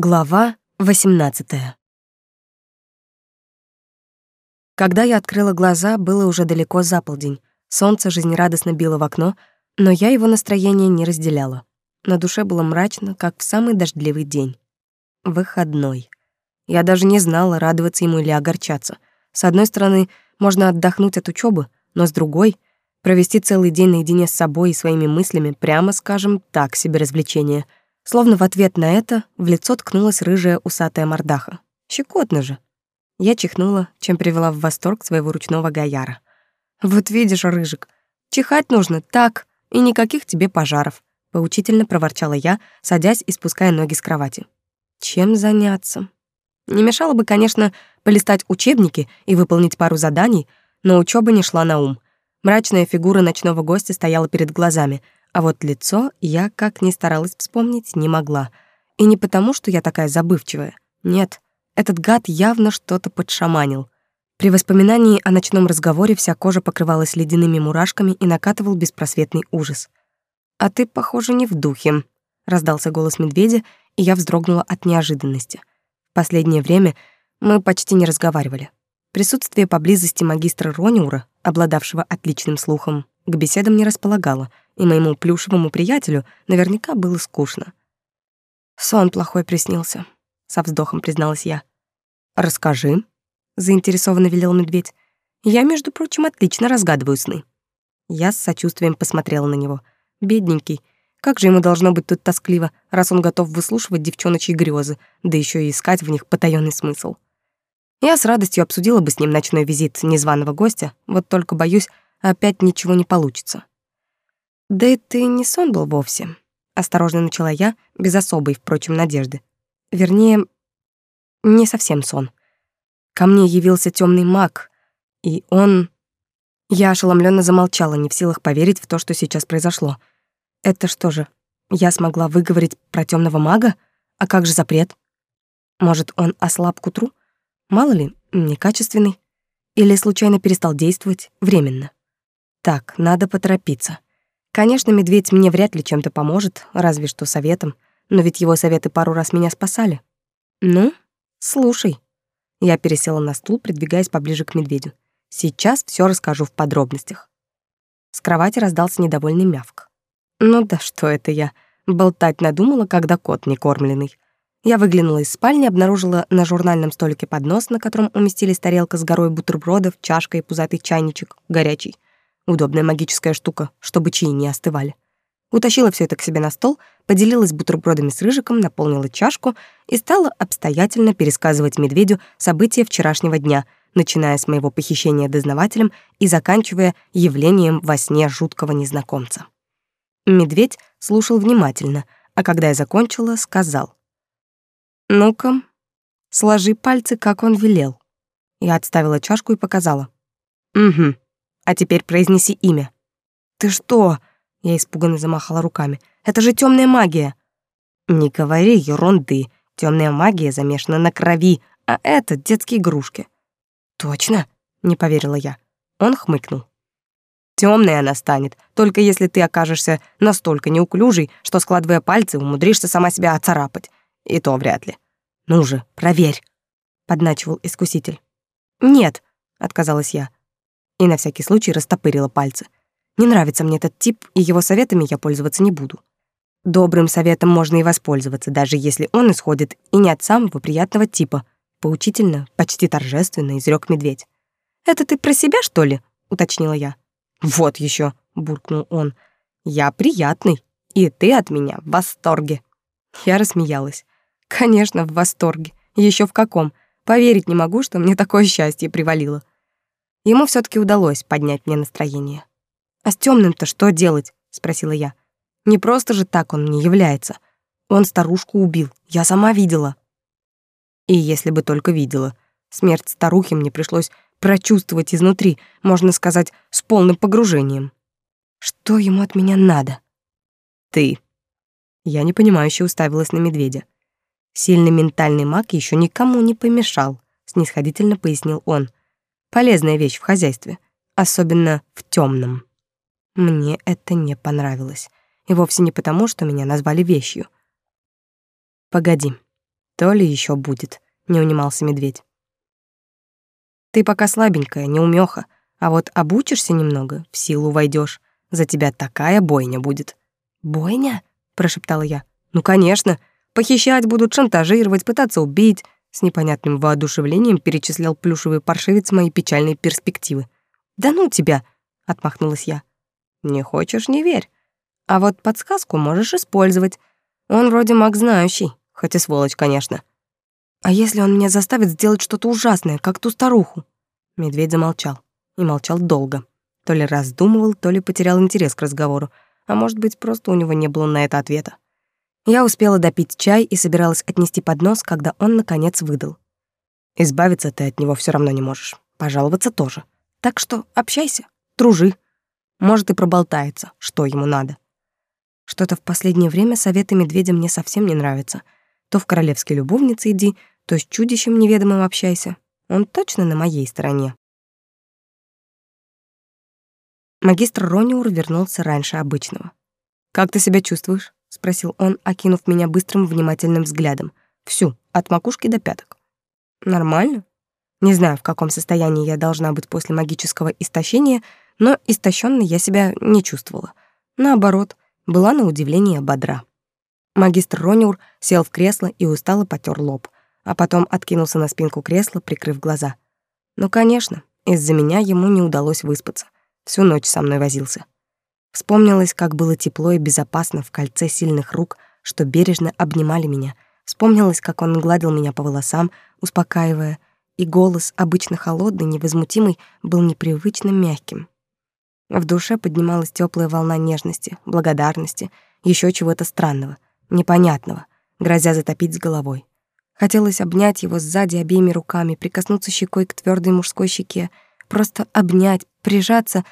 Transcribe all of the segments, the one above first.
Глава 18. Когда я открыла глаза, было уже далеко за полдень. Солнце жизнерадостно било в окно, но я его настроение не разделяла. На душе было мрачно, как в самый дождливый день. Выходной. Я даже не знала, радоваться ему или огорчаться. С одной стороны, можно отдохнуть от учебы, но с другой — провести целый день наедине с собой и своими мыслями, прямо скажем, так себе развлечение — Словно в ответ на это в лицо ткнулась рыжая усатая мордаха. Щекотно же. Я чихнула, чем привела в восторг своего ручного гаяра. «Вот видишь, Рыжик, чихать нужно так, и никаких тебе пожаров», — поучительно проворчала я, садясь и спуская ноги с кровати. «Чем заняться?» Не мешало бы, конечно, полистать учебники и выполнить пару заданий, но учёба не шла на ум. Мрачная фигура ночного гостя стояла перед глазами — а вот лицо я, как ни старалась вспомнить, не могла. И не потому, что я такая забывчивая. Нет, этот гад явно что-то подшаманил. При воспоминании о ночном разговоре вся кожа покрывалась ледяными мурашками и накатывал беспросветный ужас. «А ты, похоже, не в духе», — раздался голос медведя, и я вздрогнула от неожиданности. В последнее время мы почти не разговаривали. Присутствие поблизости магистра Рониура, обладавшего отличным слухом, к беседам не располагало — и моему плюшевому приятелю наверняка было скучно. «Сон плохой приснился», — со вздохом призналась я. «Расскажи», — заинтересованно велел медведь. «Я, между прочим, отлично разгадываю сны». Я с сочувствием посмотрела на него. Бедненький. Как же ему должно быть тут тоскливо, раз он готов выслушивать девчоночьи грезы, да еще и искать в них потаённый смысл. Я с радостью обсудила бы с ним ночной визит незваного гостя, вот только, боюсь, опять ничего не получится. «Да и не сон был вовсе», — осторожно начала я, без особой, впрочем, надежды. Вернее, не совсем сон. Ко мне явился темный маг, и он... Я ошеломленно замолчала, не в силах поверить в то, что сейчас произошло. Это что же, я смогла выговорить про темного мага? А как же запрет? Может, он ослаб к утру? Мало ли, некачественный. Или случайно перестал действовать временно? Так, надо поторопиться. Конечно, медведь мне вряд ли чем-то поможет, разве что советом, но ведь его советы пару раз меня спасали. Ну, слушай. Я пересела на стул, придвигаясь поближе к медведю. Сейчас все расскажу в подробностях. С кровати раздался недовольный мявк. Ну да что это я? Болтать надумала, когда кот не кормленный. Я выглянула из спальни, обнаружила на журнальном столике поднос, на котором уместились тарелка с горой бутербродов, чашка и пузатый чайничек, горячий. Удобная магическая штука, чтобы чаи не остывали. Утащила все это к себе на стол, поделилась бутербродами с рыжиком, наполнила чашку и стала обстоятельно пересказывать медведю события вчерашнего дня, начиная с моего похищения дознавателем и заканчивая явлением во сне жуткого незнакомца. Медведь слушал внимательно, а когда я закончила, сказал. «Ну-ка, сложи пальцы, как он велел». Я отставила чашку и показала. «Угу». А теперь произнеси имя». «Ты что?» — я испуганно замахала руками. «Это же темная магия». «Не говори ерунды. Темная магия замешана на крови, а это детские игрушки». «Точно?» — не поверила я. Он хмыкнул. Темной она станет, только если ты окажешься настолько неуклюжей, что, складывая пальцы, умудришься сама себя оцарапать. И то вряд ли. Ну же, проверь», — подначивал искуситель. «Нет», — отказалась я и на всякий случай растопырила пальцы. Не нравится мне этот тип, и его советами я пользоваться не буду. Добрым советом можно и воспользоваться, даже если он исходит и не от самого приятного типа. Поучительно, почти торжественно изрек медведь. «Это ты про себя, что ли?» — уточнила я. «Вот еще, буркнул он. «Я приятный, и ты от меня в восторге». Я рассмеялась. «Конечно, в восторге. Еще в каком. Поверить не могу, что мне такое счастье привалило. Ему все таки удалось поднять мне настроение. «А с темным то что делать?» — спросила я. «Не просто же так он мне является. Он старушку убил, я сама видела». И если бы только видела. Смерть старухи мне пришлось прочувствовать изнутри, можно сказать, с полным погружением. Что ему от меня надо? Ты. Я непонимающе уставилась на медведя. Сильный ментальный маг еще никому не помешал, снисходительно пояснил он. Полезная вещь в хозяйстве, особенно в темном. Мне это не понравилось. И вовсе не потому, что меня назвали вещью. Погоди. То ли еще будет, не унимался медведь. Ты пока слабенькая, неумеха, а вот обучишься немного, в силу войдешь. За тебя такая бойня будет. Бойня? прошептала я. Ну, конечно. Похищать будут, шантажировать, пытаться убить. С непонятным воодушевлением перечислял плюшевый паршивец мои печальные перспективы. Да ну тебя, отмахнулась я. Не хочешь, не верь. А вот подсказку можешь использовать. Он вроде маг знающий, хоть и сволочь, конечно. А если он меня заставит сделать что-то ужасное, как ту старуху? Медведь замолчал. И молчал долго. То ли раздумывал, то ли потерял интерес к разговору, а может быть, просто у него не было на это ответа. Я успела допить чай и собиралась отнести поднос, когда он, наконец, выдал. Избавиться ты от него все равно не можешь. Пожаловаться тоже. Так что общайся, дружи. Может, и проболтается, что ему надо. Что-то в последнее время советы медведя мне совсем не нравятся. То в королевские любовницы иди, то с чудищем неведомым общайся. Он точно на моей стороне. Магистр Рониур вернулся раньше обычного. «Как ты себя чувствуешь?» — спросил он, окинув меня быстрым внимательным взглядом. Всю, от макушки до пяток. «Нормально?» Не знаю, в каком состоянии я должна быть после магического истощения, но истощенной я себя не чувствовала. Наоборот, была на удивление бодра. Магистр Рониур сел в кресло и устало потер лоб, а потом откинулся на спинку кресла, прикрыв глаза. Ну, конечно, из-за меня ему не удалось выспаться. Всю ночь со мной возился. Вспомнилось, как было тепло и безопасно в кольце сильных рук, что бережно обнимали меня. Вспомнилось, как он гладил меня по волосам, успокаивая, и голос, обычно холодный, невозмутимый, был непривычно мягким. В душе поднималась теплая волна нежности, благодарности, еще чего-то странного, непонятного, грозя затопить с головой. Хотелось обнять его сзади обеими руками, прикоснуться щекой к твердой мужской щеке, просто обнять, прижаться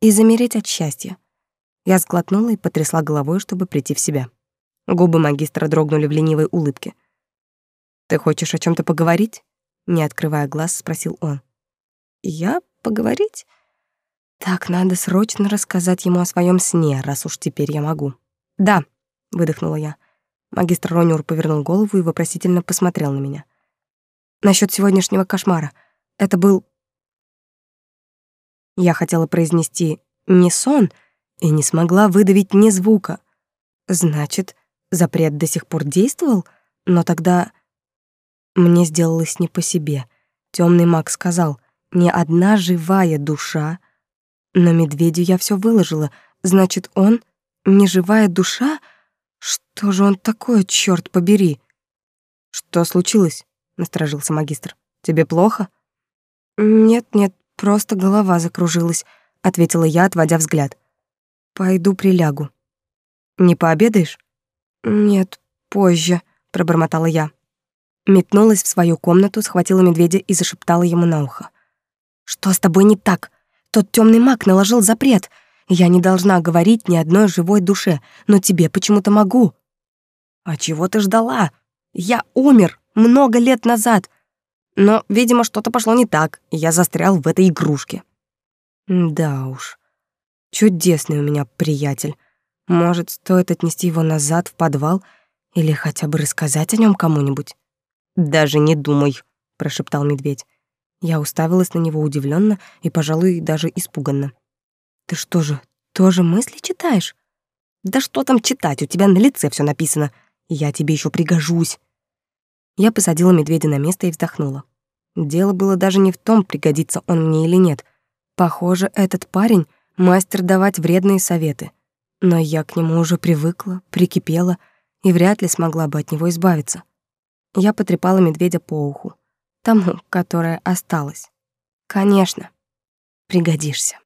и замереть от счастья. Я сглотнула и потрясла головой, чтобы прийти в себя. Губы магистра дрогнули в ленивой улыбке. «Ты хочешь о чем то поговорить?» Не открывая глаз, спросил он. «Я? Поговорить?» «Так, надо срочно рассказать ему о своем сне, раз уж теперь я могу». «Да», — выдохнула я. Магистр Рониур повернул голову и вопросительно посмотрел на меня. Насчет сегодняшнего кошмара. Это был...» Я хотела произнести «не сон», и не смогла выдавить ни звука. Значит, запрет до сих пор действовал? Но тогда мне сделалось не по себе. Темный маг сказал, ни одна живая душа. Но медведю я все выложила, значит, он не живая душа? Что же он такое, черт побери? Что случилось? насторожился магистр. Тебе плохо? Нет, нет, просто голова закружилась, ответила я, отводя взгляд. Пойду прилягу. Не пообедаешь? Нет, позже, пробормотала я. Метнулась в свою комнату, схватила медведя и зашептала ему на ухо. Что с тобой не так? Тот темный маг наложил запрет. Я не должна говорить ни одной живой душе, но тебе почему-то могу. А чего ты ждала? Я умер много лет назад. Но, видимо, что-то пошло не так, и я застрял в этой игрушке. Да уж. Чудесный у меня приятель. Может, стоит отнести его назад в подвал или хотя бы рассказать о нем кому-нибудь? Даже не думай, прошептал медведь. Я уставилась на него удивленно и, пожалуй, даже испуганно. Ты что же, тоже мысли читаешь? Да что там читать, у тебя на лице все написано. Я тебе еще пригожусь. Я посадила медведя на место и вздохнула. Дело было даже не в том, пригодится он мне или нет. Похоже, этот парень мастер давать вредные советы. Но я к нему уже привыкла, прикипела и вряд ли смогла бы от него избавиться. Я потрепала медведя по уху, тому, которое осталось. Конечно, пригодишься.